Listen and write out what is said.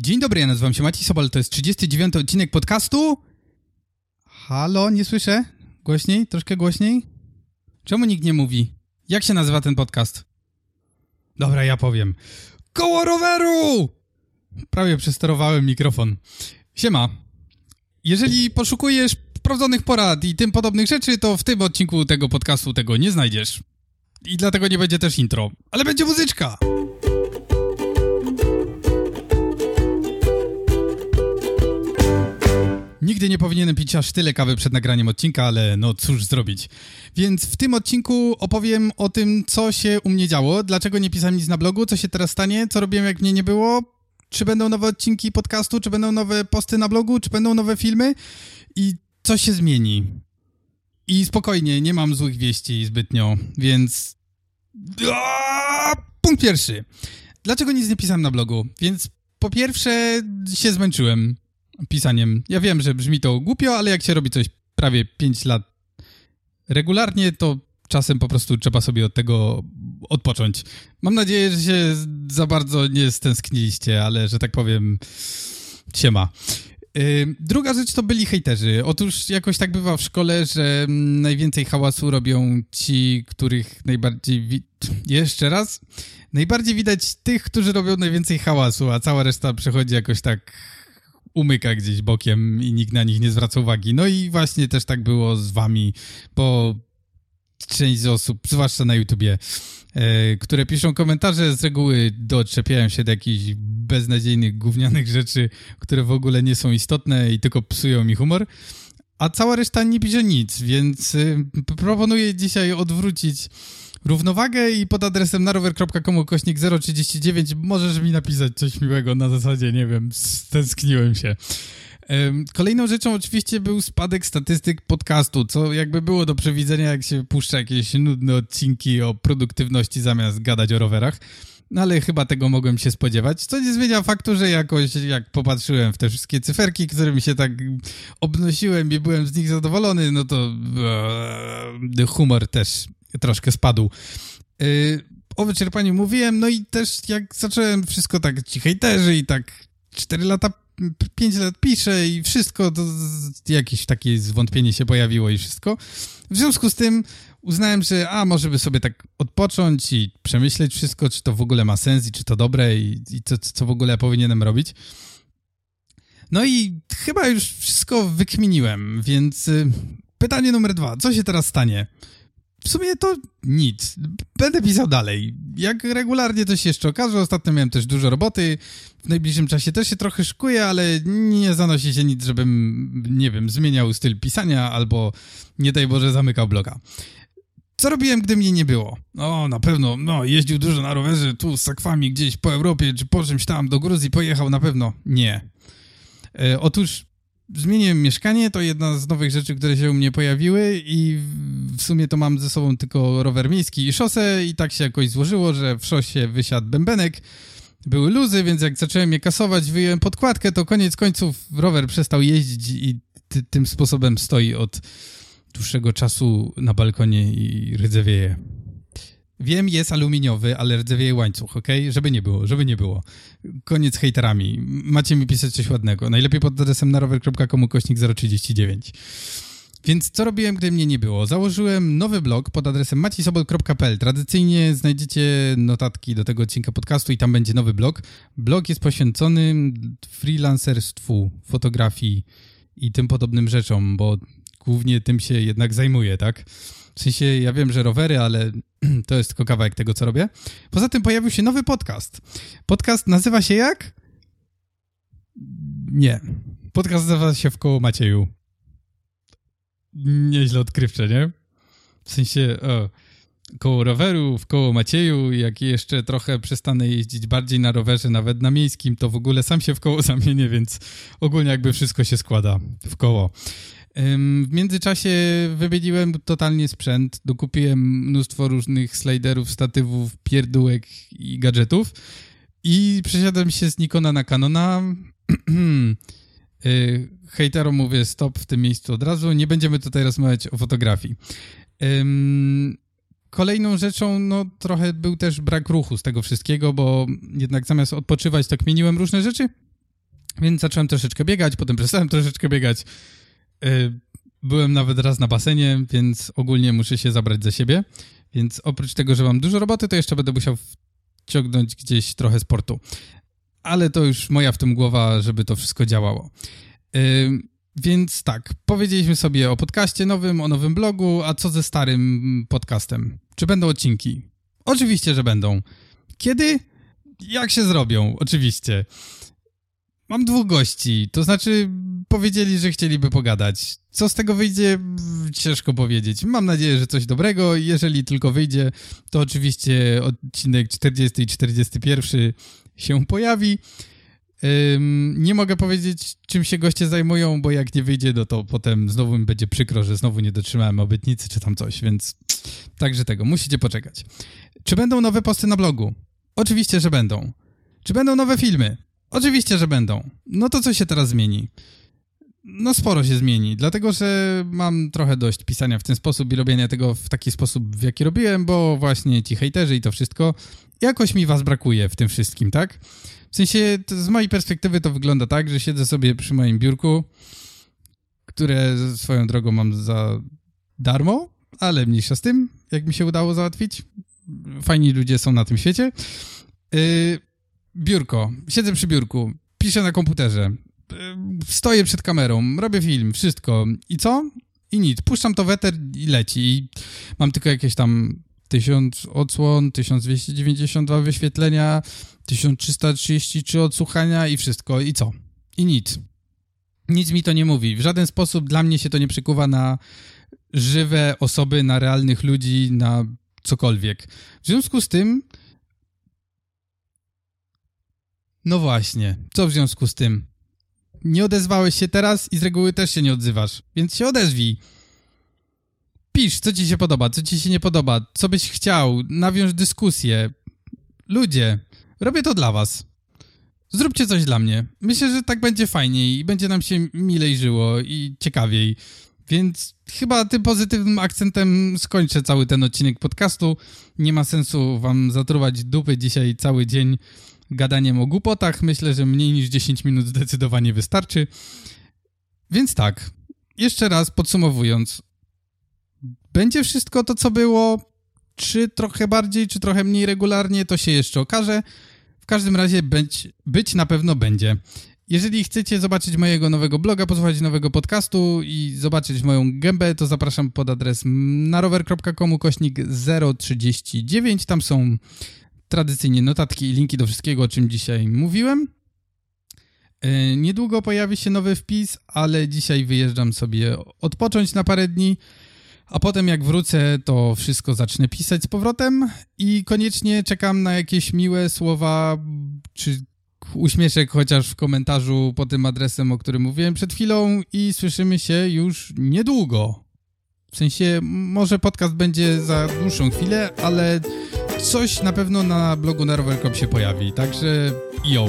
Dzień dobry, ja nazywam się Maciej Sobal, to jest 39 odcinek podcastu. Halo, nie słyszę? Głośniej? Troszkę głośniej? Czemu nikt nie mówi? Jak się nazywa ten podcast? Dobra, ja powiem. Koło roweru! Prawie przesterowałem mikrofon. Siema. Jeżeli poszukujesz sprawdzonych porad i tym podobnych rzeczy, to w tym odcinku tego podcastu tego nie znajdziesz. I dlatego nie będzie też intro, ale będzie muzyczka! Nigdy nie powinienem pić aż tyle kawy przed nagraniem odcinka, ale no cóż zrobić. Więc w tym odcinku opowiem o tym, co się u mnie działo, dlaczego nie pisałem nic na blogu, co się teraz stanie, co robiłem jak mnie nie było, czy będą nowe odcinki podcastu, czy będą nowe posty na blogu, czy będą nowe filmy i co się zmieni. I spokojnie, nie mam złych wieści zbytnio, więc... Punkt pierwszy. Dlaczego nic nie pisałem na blogu? Więc po pierwsze się zmęczyłem pisaniem. Ja wiem, że brzmi to głupio, ale jak się robi coś prawie 5 lat regularnie, to czasem po prostu trzeba sobie od tego odpocząć. Mam nadzieję, że się za bardzo nie stęskniliście, ale że tak powiem, siema. Yy, druga rzecz to byli hejterzy. Otóż jakoś tak bywa w szkole, że najwięcej hałasu robią ci, których najbardziej... Wi- Jeszcze raz? Najbardziej widać tych, którzy robią najwięcej hałasu, a cała reszta przechodzi jakoś tak umyka gdzieś bokiem i nikt na nich nie zwraca uwagi. No i właśnie też tak było z wami, bo część osób, zwłaszcza na YouTubie, e, które piszą komentarze, z reguły doczepiają się do jakichś beznadziejnych, gównianych rzeczy, które w ogóle nie są istotne i tylko psują mi humor. A cała reszta nie pisze nic, więc y, proponuję dzisiaj odwrócić równowagę i pod adresem narower.com kośnik 039 możesz mi napisać coś miłego na zasadzie, nie wiem, stęskniłem się. Kolejną rzeczą oczywiście był spadek statystyk podcastu, co jakby było do przewidzenia, jak się puszcza jakieś nudne odcinki o produktywności zamiast gadać o rowerach. No ale chyba tego mogłem się spodziewać, co nie zmienia faktu, że jakoś jak popatrzyłem w te wszystkie cyferki, którymi się tak obnosiłem i byłem z nich zadowolony, no to e, humor też troszkę spadł. Yy, o wyczerpaniu mówiłem, no i też jak zacząłem wszystko tak ci hejterzy i tak 4 lata, 5 lat piszę i wszystko, to jakieś takie zwątpienie się pojawiło i wszystko. W związku z tym uznałem, że a, może by sobie tak odpocząć i przemyśleć wszystko, czy to w ogóle ma sens i czy to dobre i, i co, co w ogóle powinienem robić. No i chyba już wszystko wykminiłem, więc y, pytanie numer dwa. Co się teraz stanie? W sumie to nic. Będę pisał dalej. Jak regularnie coś się jeszcze okaże, ostatnio miałem też dużo roboty, w najbliższym czasie też się trochę szykuję, ale nie zanosi się nic, żebym, nie wiem, zmieniał styl pisania albo, nie daj Boże, zamykał bloga. Co robiłem, gdy mnie nie było? No, na pewno, no, jeździł dużo na rowerze, tu z sakwami gdzieś po Europie, czy po czymś tam, do Gruzji pojechał, na pewno. Nie. E, otóż zmieniłem mieszkanie, to jedna z nowych rzeczy, które się u mnie pojawiły i w sumie to mam ze sobą tylko rower miejski i szosę i tak się jakoś złożyło, że w szosie wysiadł bębenek, były luzy, więc jak zacząłem je kasować, wyjąłem podkładkę, to koniec końców rower przestał jeździć i ty, tym sposobem stoi od dłuższego czasu na balkonie i rydzewieje. Wiem, jest aluminiowy, ale rdzewieje łańcuch, ok? Żeby nie było, żeby nie było. Koniec hejterami. Macie mi pisać coś ładnego. Najlepiej pod adresem narower.com kośnik 039. Więc co robiłem, gdy mnie nie było? Założyłem nowy blog pod adresem macisobol.pl. Tradycyjnie znajdziecie notatki do tego odcinka podcastu i tam będzie nowy blog. Blog jest poświęcony freelancerstwu, fotografii i tym podobnym rzeczom, bo głównie tym się jednak zajmuję, tak? W sensie, ja wiem, że rowery, ale to jest tylko kawałek tego, co robię. Poza tym pojawił się nowy podcast. Podcast nazywa się jak? Nie. Podcast nazywa się w koło Macieju. Nieźle odkrywcze, nie? W sensie, o, koło roweru, w koło Macieju, jak jeszcze trochę przestanę jeździć bardziej na rowerze, nawet na miejskim, to w ogóle sam się w koło zamienię, więc ogólnie jakby wszystko się składa w koło. W międzyczasie wybieliłem totalnie sprzęt, dokupiłem mnóstwo różnych sliderów, statywów, pierdółek i gadżetów i przesiadłem się z Nikona na Canona. Y, hejterom mówię stop w tym miejscu od razu, nie będziemy tutaj rozmawiać o fotografii. Kolejną rzeczą, no trochę był też brak ruchu z tego wszystkiego, bo jednak zamiast odpoczywać, to kmieniłem różne rzeczy Więc zacząłem troszeczkę biegać, potem przestałem troszeczkę biegać. Yy, byłem nawet raz na basenie, więc ogólnie muszę się zabrać za siebie. Więc oprócz tego, że mam dużo roboty, to jeszcze będę musiał wciągnąć gdzieś trochę sportu. Ale to już moja w tym głowa, żeby to wszystko działało. Yy, więc tak, powiedzieliśmy sobie o podcaście nowym, o nowym blogu, a co ze starym podcastem? Czy będą odcinki? Oczywiście, że będą. Kiedy? Jak się zrobią? Oczywiście. Mam dwóch gości, to znaczy powiedzieli, że chcieliby pogadać. Co z tego wyjdzie? Ciężko powiedzieć. Mam nadzieję, że coś dobrego. Jeżeli tylko wyjdzie, to oczywiście odcinek 40 i 41 się pojawi. nie mogę powiedzieć, czym się goście zajmują, bo jak nie wyjdzie, no to potem znowu mi będzie przykro, że znowu nie dotrzymałem obietnicy czy tam coś, więc także tego, musicie poczekać. Czy będą nowe posty na blogu? Oczywiście, że będą. Czy będą nowe filmy? Oczywiście, że będą. No to co się teraz zmieni? No sporo się zmieni, dlatego że mam trochę dość pisania w ten sposób i robienia tego w taki sposób, w jaki robiłem, bo właśnie ci hejterzy i to wszystko, jakoś mi was brakuje w tym wszystkim, tak? W sensie, z mojej perspektywy to wygląda tak, że siedzę sobie przy moim biurku, które swoją drogą mam za darmo, ale mniejsza z tym, jak mi się udało załatwić. Fajni ludzie są na tym świecie. Yy, biurko, siedzę przy biurku, piszę na komputerze, stoję przed kamerą, robię film, wszystko. I co? I nic. Puszczam to weter i leci. I mam tylko jakieś tam 1000 odsłon, 1292 wyświetlenia, 1333 odsłuchania i wszystko. I co? I nic. Nic mi to nie mówi. W żaden sposób dla mnie się to nie przykuwa na żywe osoby, na realnych ludzi, na cokolwiek. W związku z tym no właśnie, co w związku z tym? Nie odezwałeś się teraz i z reguły też się nie odzywasz, więc się odezwij. Pisz, co ci się podoba, co ci się nie podoba, co byś chciał, nawiąż dyskusję. Ludzie, robię to dla was. Zróbcie coś dla mnie. Myślę, że tak będzie fajniej i będzie nam się milej żyło i ciekawiej. Więc chyba tym pozytywnym akcentem skończę cały ten odcinek podcastu. Nie ma sensu wam zatruwać dupy dzisiaj cały dzień gadaniem o głupotach. Myślę, że mniej niż 10 minut zdecydowanie wystarczy. Więc tak, jeszcze raz podsumowując. Będzie wszystko to, co było, czy trochę bardziej, czy trochę mniej regularnie, to się jeszcze okaże. W każdym razie być, być na pewno będzie. Jeżeli chcecie zobaczyć mojego nowego bloga, posłuchać nowego podcastu i zobaczyć moją gębę, to zapraszam pod adres narower.com kośnik 039. Tam są tradycyjnie notatki i linki do wszystkiego, o czym dzisiaj mówiłem. E, niedługo pojawi się nowy wpis, ale dzisiaj wyjeżdżam sobie odpocząć na parę dni, a potem jak wrócę, to wszystko zacznę pisać z powrotem i koniecznie czekam na jakieś miłe słowa czy uśmieszek chociaż w komentarzu pod tym adresem, o którym mówiłem przed chwilą i słyszymy się już niedługo. W sensie, może podcast będzie za dłuższą chwilę, ale coś na pewno na blogu na rower.com się pojawi, także yo.